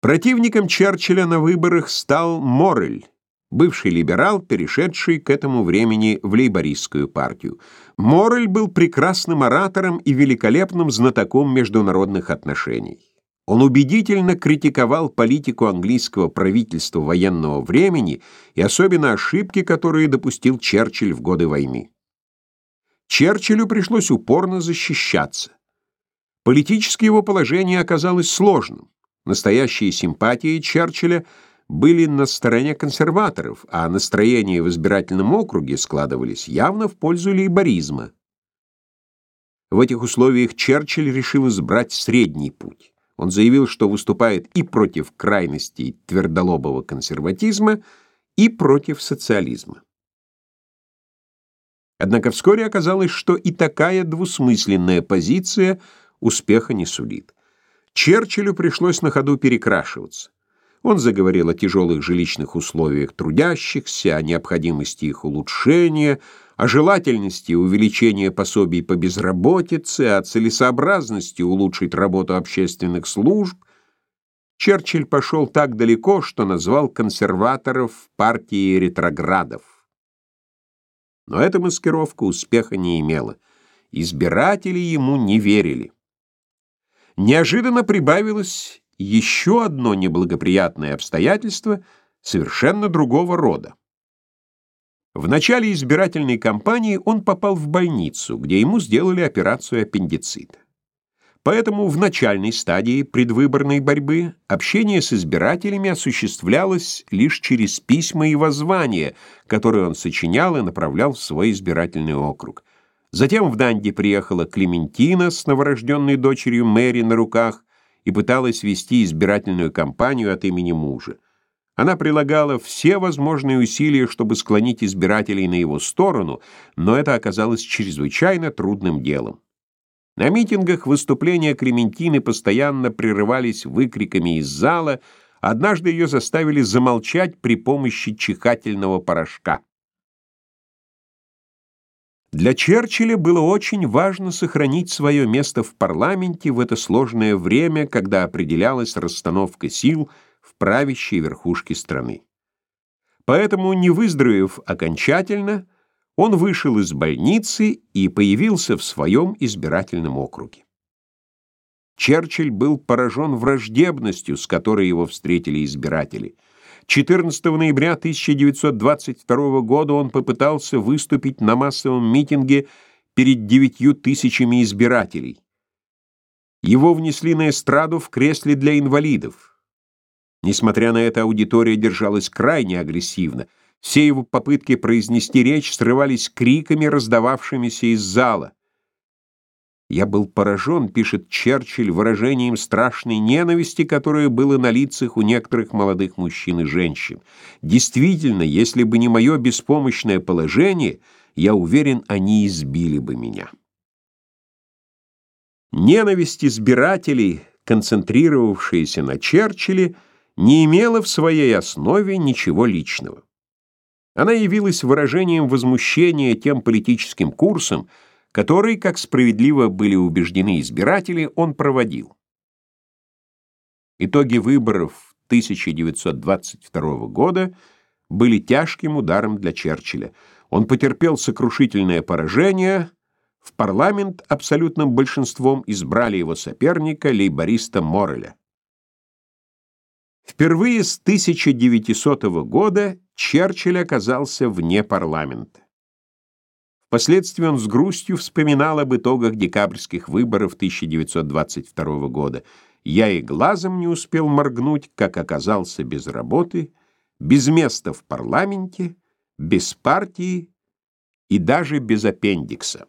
Противником Черчилля на выборах стал Моррель, бывший либерал, перешедший к этому времени в лейбористскую партию. Моррель был прекрасным оратором и великолепным знатоком международных отношений. Он убедительно критиковал политику английского правительства военного времени и особенно ошибки, которые допустил Черчилль в годы войны. Черчиллю пришлось упорно защищаться. Политическое его положение оказалось сложным. Настоящие симпатии Черчилля были на стороне консерваторов, а настроения в избирательном округе складывались явно в пользу лейборизма. В этих условиях Черчилль решил избрать средний путь. Он заявил, что выступает и против крайностей твердолобого консерватизма, и против социализма. Однако вскоре оказалось, что и такая двусмысленная позиция успеха не сулит. Черчиллю пришлось на ходу перекрашиваться. Он заговорил о тяжелых жилищных условиях трудящихся, о необходимости их улучшения, о желательности увеличения пособий по безработице, о целесообразности улучшить работу общественных служб. Черчилль пошел так далеко, что назвал консерваторов партией ретроградов. Но эта маскировка успеха не имела. Избиратели ему не верили. Неожиданно прибавилось еще одно неблагоприятное обстоятельство совершенно другого рода. В начале избирательной кампании он попал в больницу, где ему сделали операцию аппендицита. Поэтому в начальной стадии предвыборной борьбы общение с избирателями осуществлялось лишь через письма и воззвания, которые он сочинял и направлял в свой избирательный округ. Затем в Данди приехала Клементина с новорожденной дочерью Мэри на руках и пыталась вести избирательную кампанию от имени мужа. Она прилагала все возможные усилия, чтобы склонить избирателей на его сторону, но это оказалось чрезвычайно трудным делом. На митингах выступления Клементины постоянно прерывались выкриками из зала, однажды ее заставили замолчать при помощи чихательного порошка. Для Черчилля было очень важно сохранить свое место в парламенте в это сложное время, когда определялась расстановка сил – правящей верхушки страны. Поэтому, не выздоровев окончательно, он вышел из больницы и появился в своем избирательном округе. Черчилль был поражен враждебностью, с которой его встретили избиратели. 14 ноября 1922 года он попытался выступить на массовом митинге перед девятью тысячами избирателей. Его внесли на эстраду в кресле для инвалидов. Несмотря на это, аудитория держалась крайне агрессивно. Все его попытки произнести речь срывались криками, раздававшимися из зала. «Я был поражен», — пишет Черчилль, выражением страшной ненависти, которое было на лицах у некоторых молодых мужчин и женщин. «Действительно, если бы не мое беспомощное положение, я уверен, они избили бы меня». Ненависть избирателей, концентрировавшаяся на Черчилле, — не имела в своей основе ничего личного. Она явилась выражением возмущения тем политическим курсом, который, как справедливо были убеждены избиратели, он проводил. Итоги выборов 1922 года были тяжким ударом для Черчилля. Он потерпел сокрушительное поражение, в парламент абсолютным большинством избрали его соперника, лейбориста Морреля. Впервые с 1900 года Черчилль оказался вне парламента. Впоследствии он с грустью вспоминал об итогах декабрьских выборов 1922 года. «Я и глазом не успел моргнуть, как оказался без работы, без места в парламенте, без партии и даже без аппендикса».